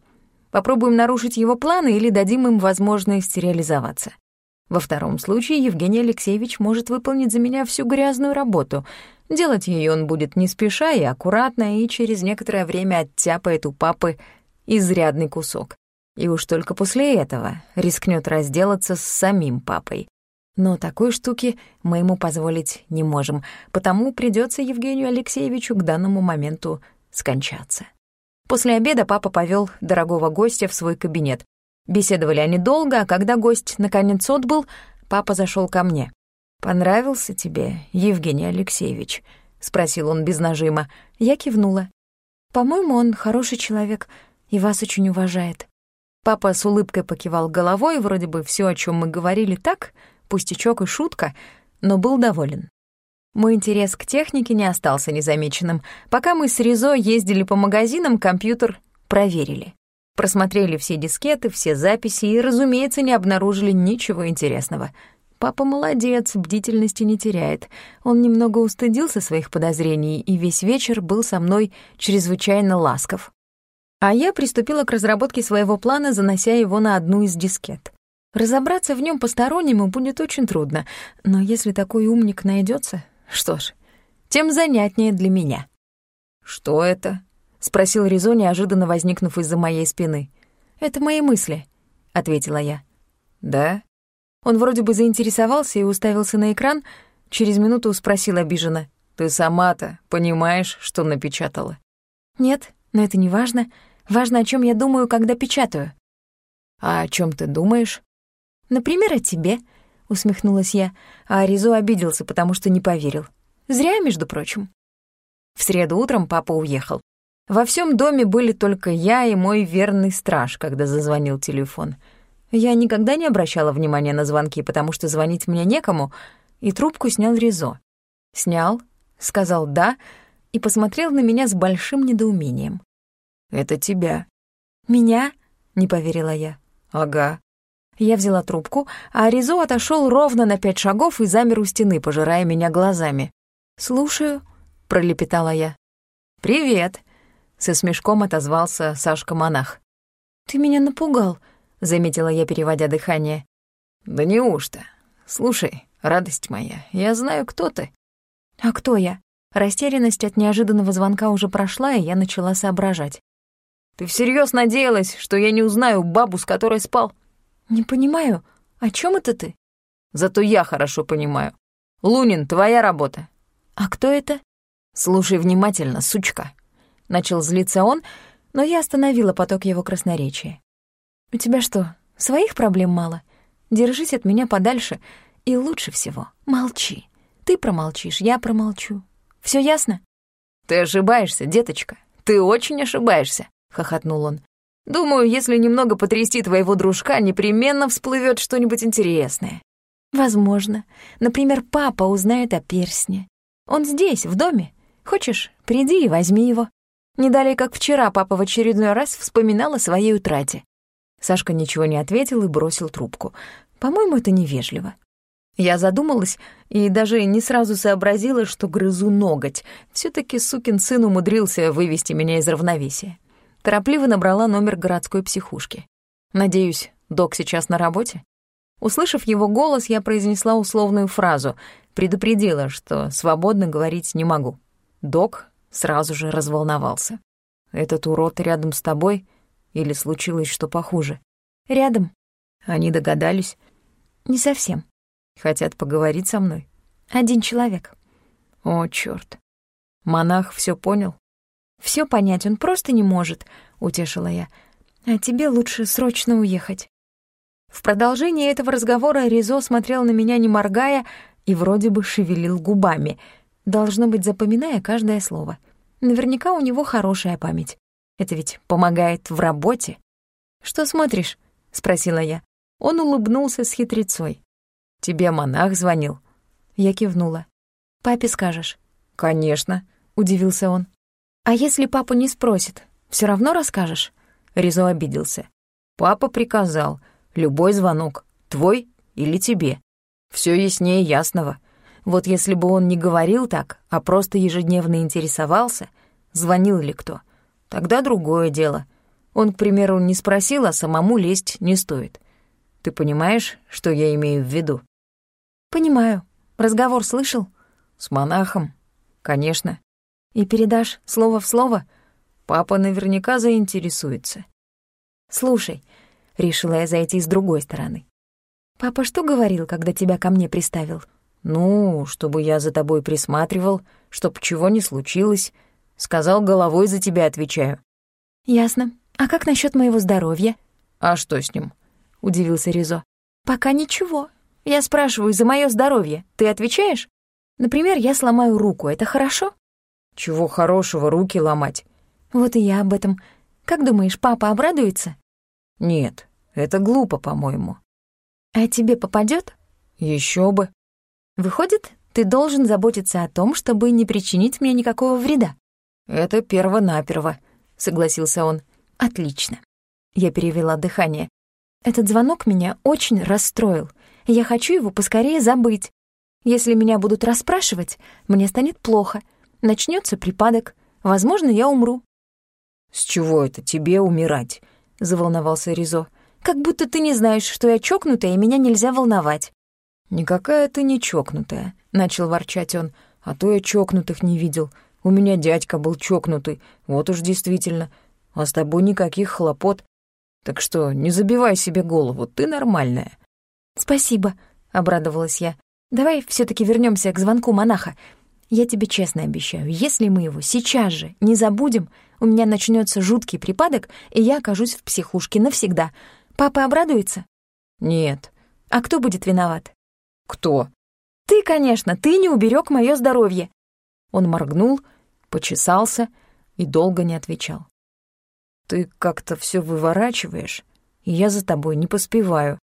Попробуем нарушить его планы или дадим им возможность реализоваться. Во втором случае Евгений Алексеевич может выполнить за меня всю грязную работу. Делать ее он будет не спеша и аккуратно, и через некоторое время оттяпает у папы изрядный кусок. И уж только после этого рискнет разделаться с самим папой. Но такой штуки мы ему позволить не можем, потому придется Евгению Алексеевичу к данному моменту скончаться. После обеда папа повел дорогого гостя в свой кабинет, Беседовали они долго, а когда гость наконец отбыл, папа зашел ко мне. «Понравился тебе, Евгений Алексеевич?» — спросил он без нажима. Я кивнула. «По-моему, он хороший человек и вас очень уважает». Папа с улыбкой покивал головой, вроде бы все, о чем мы говорили, так, пустячок и шутка, но был доволен. Мой интерес к технике не остался незамеченным. Пока мы с Ризо ездили по магазинам, компьютер проверили. Просмотрели все дискеты, все записи и, разумеется, не обнаружили ничего интересного. Папа молодец, бдительности не теряет. Он немного устыдился своих подозрений и весь вечер был со мной чрезвычайно ласков. А я приступила к разработке своего плана, занося его на одну из дискет. Разобраться в нем постороннему будет очень трудно, но если такой умник найдется, что ж, тем занятнее для меня. «Что это?» — спросил Ризо, неожиданно возникнув из-за моей спины. «Это мои мысли», — ответила я. «Да?» Он вроде бы заинтересовался и уставился на экран, Через минуту спросил обиженно. «Ты сама-то понимаешь, что напечатала?» «Нет, но это не важно. Важно, о чем я думаю, когда печатаю». «А о чем ты думаешь?» «Например, о тебе», — усмехнулась я, а Аризо обиделся, потому что не поверил. «Зря, между прочим». В среду утром папа уехал. Во всем доме были только я и мой верный страж, когда зазвонил телефон. Я никогда не обращала внимания на звонки, потому что звонить мне некому, и трубку снял Ризо. Снял, сказал «да» и посмотрел на меня с большим недоумением. «Это тебя». «Меня?» — не поверила я. «Ага». Я взяла трубку, а Ризо отошел ровно на пять шагов и замер у стены, пожирая меня глазами. «Слушаю», — пролепетала я. «Привет», — со смешком отозвался Сашка-монах. «Ты меня напугал», — заметила я, переводя дыхание. «Да неужто? Слушай, радость моя, я знаю, кто ты». «А кто я?» Растерянность от неожиданного звонка уже прошла, и я начала соображать. «Ты всерьез надеялась, что я не узнаю бабу, с которой спал?» «Не понимаю. О чем это ты?» «Зато я хорошо понимаю. Лунин, твоя работа». «А кто это?» «Слушай внимательно, сучка». Начал злиться он, но я остановила поток его красноречия. «У тебя что, своих проблем мало? Держись от меня подальше, и лучше всего молчи. Ты промолчишь, я промолчу. Все ясно?» «Ты ошибаешься, деточка, ты очень ошибаешься», — хохотнул он. «Думаю, если немного потрясти твоего дружка, непременно всплывет что-нибудь интересное». «Возможно. Например, папа узнает о персне. Он здесь, в доме. Хочешь, приди и возьми его». Не далее, как вчера, папа в очередной раз вспоминал о своей утрате. Сашка ничего не ответил и бросил трубку. По-моему, это невежливо. Я задумалась и даже не сразу сообразила, что грызу ноготь. все таки сукин сын умудрился вывести меня из равновесия. Торопливо набрала номер городской психушки. Надеюсь, док сейчас на работе? Услышав его голос, я произнесла условную фразу, предупредила, что свободно говорить не могу. Док сразу же разволновался. «Этот урод рядом с тобой?» Или случилось что похуже? Рядом. Они догадались? Не совсем. Хотят поговорить со мной? Один человек. О, чёрт. Монах всё понял? Всё понять он просто не может, утешила я. А тебе лучше срочно уехать. В продолжении этого разговора Ризо смотрел на меня, не моргая, и вроде бы шевелил губами, должно быть, запоминая каждое слово. Наверняка у него хорошая память. Это ведь помогает в работе. «Что смотришь?» — спросила я. Он улыбнулся с хитрецой. «Тебе монах звонил?» Я кивнула. «Папе скажешь?» «Конечно», — удивился он. «А если папа не спросит, все равно расскажешь?» Ризо обиделся. «Папа приказал. Любой звонок. Твой или тебе. Все яснее ясного. Вот если бы он не говорил так, а просто ежедневно интересовался, звонил ли кто, Тогда другое дело. Он, к примеру, не спросил, а самому лезть не стоит. Ты понимаешь, что я имею в виду? Понимаю. Разговор слышал? С монахом? Конечно. И передашь слово в слово? Папа наверняка заинтересуется. Слушай, решила я зайти с другой стороны. Папа что говорил, когда тебя ко мне приставил? Ну, чтобы я за тобой присматривал, чтоб чего не случилось, Сказал, головой за тебя отвечаю». «Ясно. А как насчет моего здоровья?» «А что с ним?» — удивился Ризо. «Пока ничего. Я спрашиваю за мое здоровье. Ты отвечаешь? Например, я сломаю руку. Это хорошо?» «Чего хорошего руки ломать?» «Вот и я об этом. Как думаешь, папа обрадуется?» «Нет, это глупо, по-моему». «А тебе попадет? Еще бы». «Выходит, ты должен заботиться о том, чтобы не причинить мне никакого вреда». «Это перво-наперво», — согласился он. «Отлично». Я перевела дыхание. «Этот звонок меня очень расстроил. Я хочу его поскорее забыть. Если меня будут расспрашивать, мне станет плохо. Начнется припадок. Возможно, я умру». «С чего это тебе умирать?» — заволновался Ризо. «Как будто ты не знаешь, что я чокнутая, и меня нельзя волновать». «Никакая ты не чокнутая», — начал ворчать он. «А то я чокнутых не видел. У меня дядька был чокнутый, вот уж действительно. А с тобой никаких хлопот. Так что не забивай себе голову, ты нормальная». «Спасибо», — обрадовалась я. Давай все таки вернемся к звонку монаха. Я тебе честно обещаю, если мы его сейчас же не забудем, у меня начнется жуткий припадок, и я окажусь в психушке навсегда. Папа обрадуется? Нет. А кто будет виноват? Кто? Ты, конечно, ты не уберег мое здоровье. Он моргнул, почесался и долго не отвечал. Ты как-то все выворачиваешь, и я за тобой не поспеваю.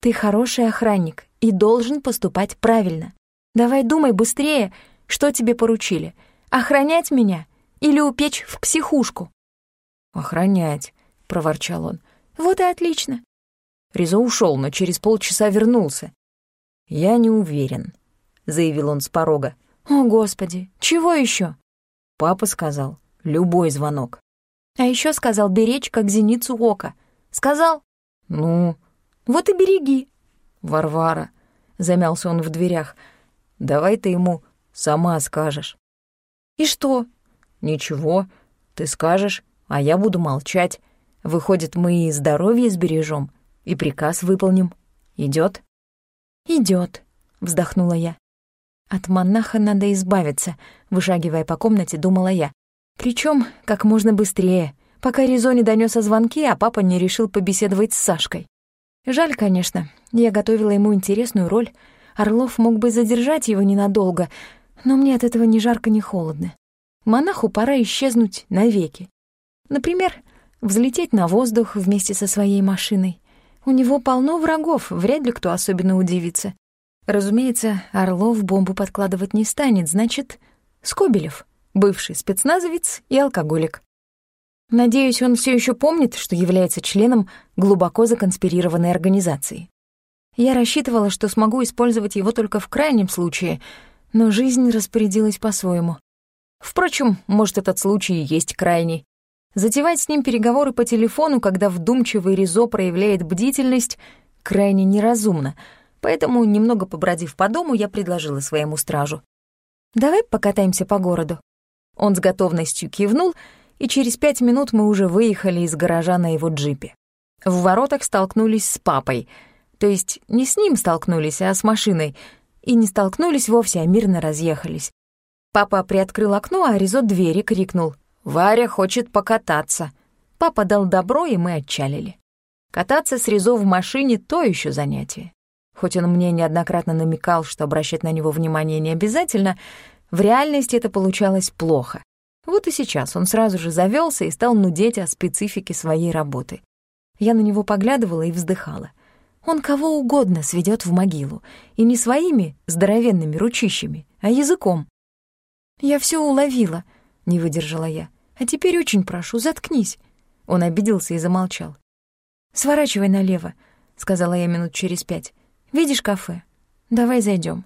Ты хороший охранник и должен поступать правильно. Давай думай быстрее, что тебе поручили. Охранять меня или упечь в психушку? Охранять, проворчал он. Вот и отлично. Ризо ушел, но через полчаса вернулся. Я не уверен, заявил он с порога. О, господи, чего еще? Папа сказал: любой звонок. А еще сказал беречь как зеницу ока. Сказал? Ну, вот и береги. Варвара, замялся он в дверях. Давай ты ему сама скажешь. И что? Ничего, ты скажешь, а я буду молчать. Выходит, мы и здоровье сбережем, и приказ выполним. Идет? Идет, вздохнула я. От монаха надо избавиться, вышагивая по комнате, думала я. Причем как можно быстрее, пока Ризо не донёс о звонке, а папа не решил побеседовать с Сашкой. Жаль, конечно, я готовила ему интересную роль. Орлов мог бы задержать его ненадолго, но мне от этого ни жарко, ни холодно. Монаху пора исчезнуть навеки. Например, взлететь на воздух вместе со своей машиной. У него полно врагов, вряд ли кто особенно удивится. Разумеется, Орлов бомбу подкладывать не станет, значит, Скобелев, бывший спецназовец и алкоголик. Надеюсь, он все еще помнит, что является членом глубоко законспирированной организации. Я рассчитывала, что смогу использовать его только в крайнем случае, но жизнь распорядилась по-своему. Впрочем, может, этот случай и есть крайний. Затевать с ним переговоры по телефону, когда вдумчивый Ризо проявляет бдительность, крайне неразумно, поэтому, немного побродив по дому, я предложила своему стражу. «Давай покатаемся по городу». Он с готовностью кивнул — и через пять минут мы уже выехали из гаража на его джипе. В воротах столкнулись с папой, то есть не с ним столкнулись, а с машиной, и не столкнулись вовсе, а мирно разъехались. Папа приоткрыл окно, а Ризо двери крикнул «Варя хочет покататься». Папа дал добро, и мы отчалили. Кататься с Ризо в машине — то еще занятие. Хоть он мне неоднократно намекал, что обращать на него внимание не обязательно, в реальности это получалось плохо. Вот и сейчас он сразу же завелся и стал нудеть о специфике своей работы. Я на него поглядывала и вздыхала. Он кого угодно сведет в могилу, и не своими здоровенными ручищами, а языком. «Я все уловила», — не выдержала я. «А теперь очень прошу, заткнись». Он обиделся и замолчал. «Сворачивай налево», — сказала я минут через пять. «Видишь кафе? Давай зайдем.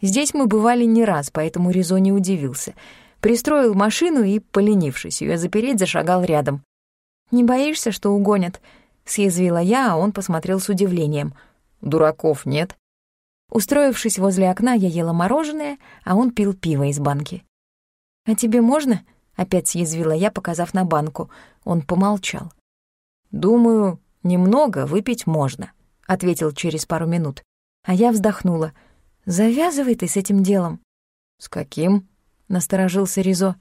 Здесь мы бывали не раз, поэтому Ризо не удивился — Пристроил машину и, поленившись ее запереть, зашагал рядом. «Не боишься, что угонят?» — съязвила я, а он посмотрел с удивлением. «Дураков нет». Устроившись возле окна, я ела мороженое, а он пил пиво из банки. «А тебе можно?» — опять съязвила я, показав на банку. Он помолчал. «Думаю, немного выпить можно», — ответил через пару минут. А я вздохнула. «Завязывай ты с этим делом». «С каким?» — насторожился Ризо.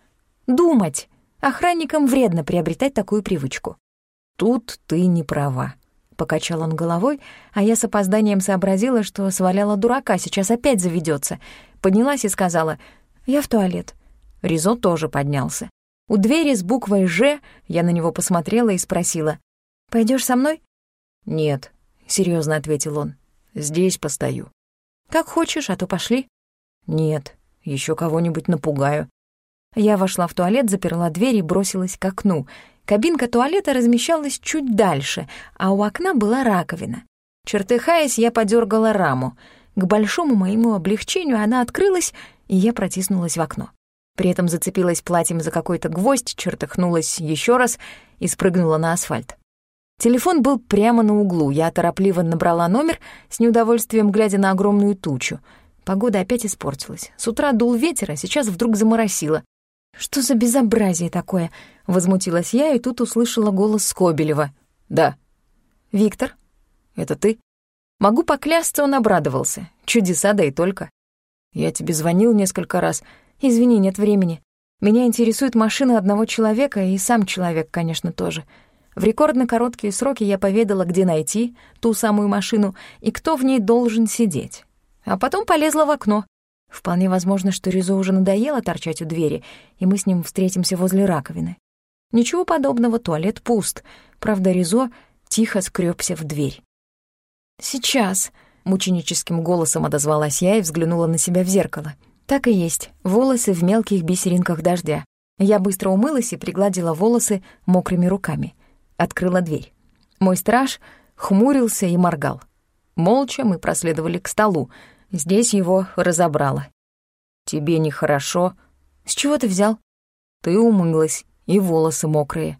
«Думать! Охранникам вредно приобретать такую привычку». «Тут ты не права», — покачал он головой, а я с опозданием сообразила, что сваляла дурака, сейчас опять заведется. Поднялась и сказала «Я в туалет». Ризо тоже поднялся. У двери с буквой «Ж» я на него посмотрела и спросила «Пойдешь со мной?» «Нет», — серьезно ответил он. «Здесь постою». «Как хочешь, а то пошли». «Нет», еще кого-нибудь напугаю. Я вошла в туалет, заперла дверь и бросилась к окну. Кабинка туалета размещалась чуть дальше, а у окна была раковина. Чертыхаясь, я подергала раму. К большому моему облегчению она открылась, и я протиснулась в окно. При этом зацепилась платьем за какой-то гвоздь, чертыхнулась еще раз и спрыгнула на асфальт. Телефон был прямо на углу. Я торопливо набрала номер, с неудовольствием глядя на огромную тучу — Погода опять испортилась. С утра дул ветер, а сейчас вдруг заморосило. «Что за безобразие такое?» — возмутилась я, и тут услышала голос Скобелева. «Да». «Виктор?» «Это ты?» Могу поклясться, он обрадовался. Чудеса, да и только. Я тебе звонил несколько раз. Извини, нет времени. Меня интересует машина одного человека и сам человек, конечно, тоже. В рекордно короткие сроки я поведала, где найти ту самую машину и кто в ней должен сидеть. А потом полезла в окно. Вполне возможно, что Ризо уже надоело торчать у двери, и мы с ним встретимся возле раковины. Ничего подобного, туалет пуст. Правда, Ризо тихо скрёбся в дверь. «Сейчас», — мученическим голосом отозвалась я и взглянула на себя в зеркало. Так и есть, волосы в мелких бисеринках дождя. Я быстро умылась и пригладила волосы мокрыми руками. Открыла дверь. Мой страж хмурился и моргал. Молча мы проследовали к столу. Здесь его разобрала. «Тебе нехорошо?» «С чего ты взял?» «Ты умылась, и волосы мокрые».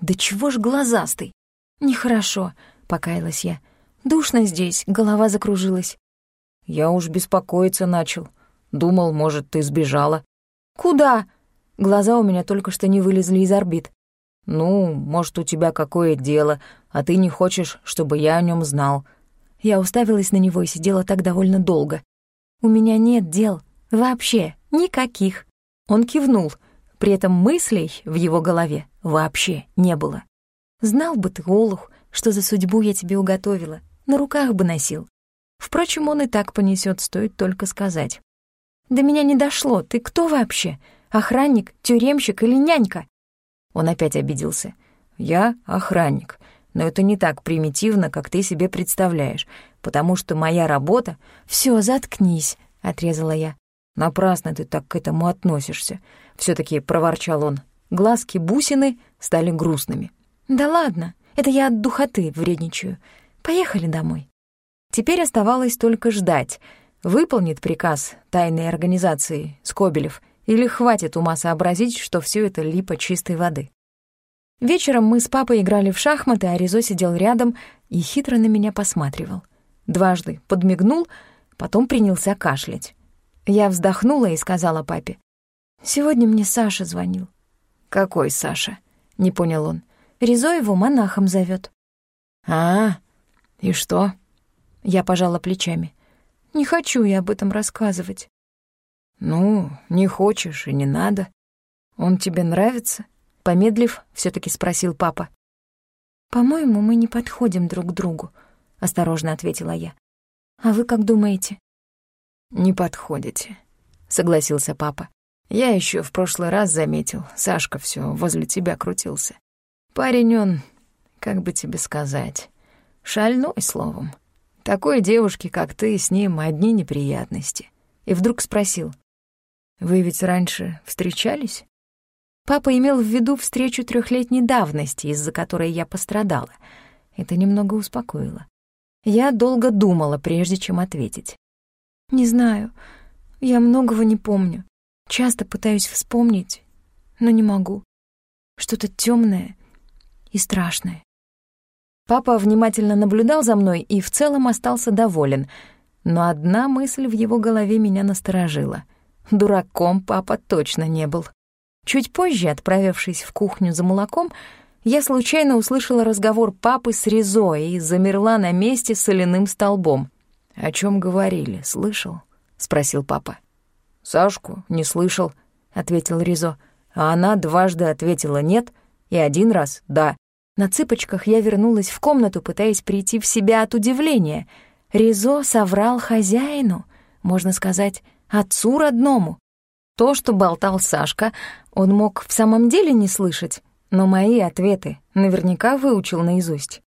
«Да чего ж глазастый?» «Нехорошо», — покаялась я. «Душно здесь, голова закружилась». «Я уж беспокоиться начал. Думал, может, ты сбежала». «Куда?» Глаза у меня только что не вылезли из орбит. «Ну, может, у тебя какое дело, а ты не хочешь, чтобы я о нем знал». Я уставилась на него и сидела так довольно долго. «У меня нет дел. Вообще. Никаких». Он кивнул. При этом мыслей в его голове вообще не было. «Знал бы ты, Олух, что за судьбу я тебе уготовила. На руках бы носил». Впрочем, он и так понесет, стоит только сказать. «До меня не дошло. Ты кто вообще? Охранник, тюремщик или нянька?» Он опять обиделся. «Я охранник, но это не так примитивно, как ты себе представляешь, потому что моя работа...» «Всё, заткнись», — отрезала я. «Напрасно ты так к этому относишься», — всё-таки проворчал он. Глазки-бусины стали грустными. «Да ладно, это я от духоты вредничаю. Поехали домой». Теперь оставалось только ждать. Выполнит приказ тайной организации Скобелев — или хватит ума сообразить, что все это липа чистой воды? Вечером мы с папой играли в шахматы, а Ризо сидел рядом и хитро на меня посматривал. Дважды подмигнул, потом принялся кашлять. Я вздохнула и сказала папе. «Сегодня мне Саша звонил». «Какой Саша?» — не понял он. «Ризо его монахом зовет. «А, и что?» Я пожала плечами. «Не хочу я об этом рассказывать. «Ну, не хочешь и не надо. Он тебе нравится?» Помедлив, все таки спросил папа. «По-моему, мы не подходим друг к другу», — осторожно ответила я. «А вы как думаете?» «Не подходите», — согласился папа. «Я еще в прошлый раз заметил, Сашка все возле тебя крутился. Парень он, как бы тебе сказать, шальной словом. Такой девушке, как ты, с ним одни неприятности». И вдруг спросил, вы ведь раньше встречались? Папа имел в виду встречу трехлетней давности, из-за которой я пострадала. Это немного успокоило. Я долго думала, прежде чем ответить. «Не знаю. Я многого не помню. Часто пытаюсь вспомнить, но не могу. Что-то темное и страшное». Папа внимательно наблюдал за мной и в целом остался доволен, но одна мысль в его голове меня насторожила — Дураком папа точно не был. Чуть позже, отправившись в кухню за молоком, я случайно услышала разговор папы с Ризо и замерла на месте соляным столбом. «О чем говорили, слышал?» — спросил папа. «Сашку не слышал», — ответил Ризо. А она дважды ответила «нет» и один раз «да». На цыпочках я вернулась в комнату, пытаясь прийти в себя от удивления. Ризо соврал хозяину, можно сказать, отцу родному. То, что болтал Сашка, он мог в самом деле не слышать, но мои ответы наверняка выучил наизусть.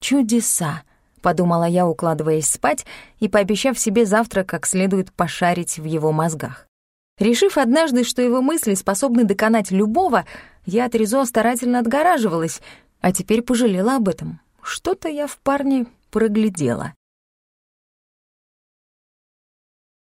«Чудеса», — подумала я, укладываясь спать и пообещав себе завтра как следует пошарить в его мозгах. Решив однажды, что его мысли способны доконать любого, я от Ризо старательно отгораживалась, а теперь пожалела об этом. Что-то я в парне проглядела.